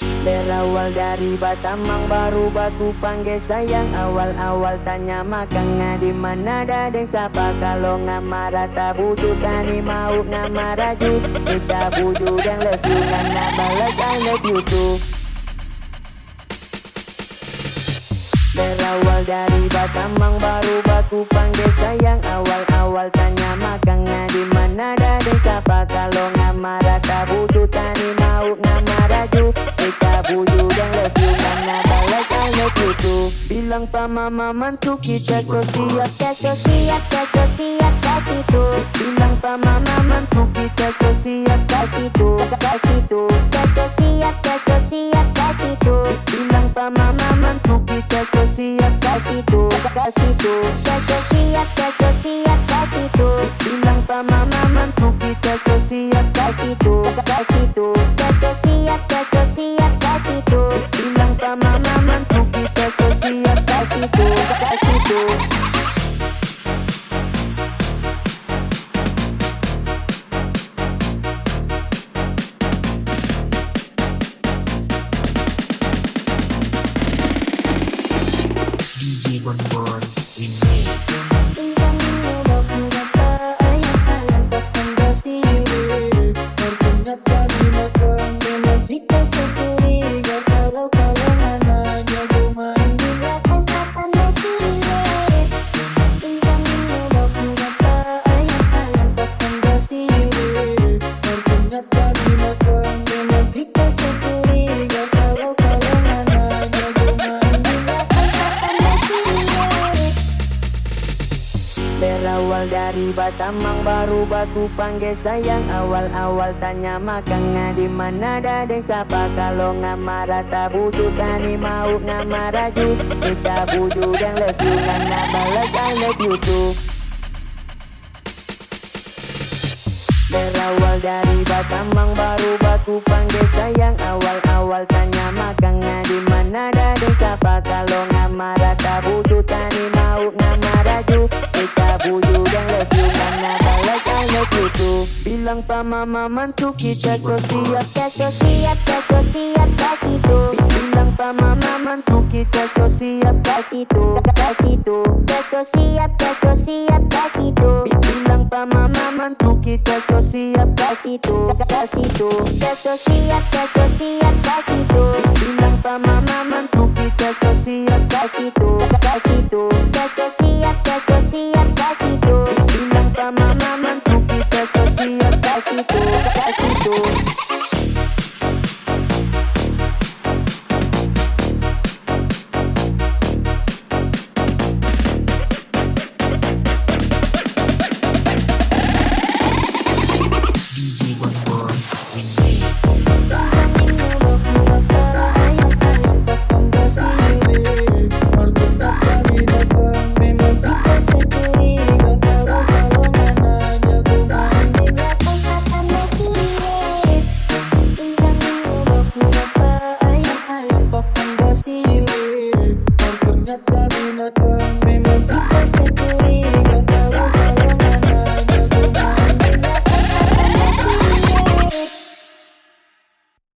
Berawal dari Batamang baru batu panggil sayang. Awal-awal tanya makangnya di mana dadeng siapa Kalau ngamara tak butuh tani mau ngamara ju. Kita butuh yang you Nana balas I love you too Berawal dari Batamang baru batu panggil sayang. Awal-awal tanya makangnya di mana dadeng siapa Kalau ngamara tak butuh tani Kita buju dan love you Nana balas I Bilang pa mama mantu kita so siap Keso siap, keso siap, kasih tuh Bilang pa mama mantu kita so siap Kasih tuh, kasih mantu kita so siap Kasih tuh, kasih tuh Keso siap, keso siap, kasih tuh Bilang pa mama mantu kita Kasih kasih kasih Libra burn, we made. Berawal dari Batamang baru batu panggil sayang. Awal-awal tanya makangnya di mana dadeng siapa. Kalau ngamara tak butuh tani mau ngamara ju. Kita butuh yang love you Nana balas I love you too. Berawal dari Batamang baru Bilang pa mama mantu kita so siap Keso siap, keso siap, kasih tuh Bilang pa mama mantu kita so siap Kasih tuh, kasih tuh Keso siap, keso siap, kasih tuh Bilang pa mama mantu kita so siap Kasih tuh, kasih tuh Keso siap, keso siap, kasih tuh Bilang pa mama mantu kita so siap Kasih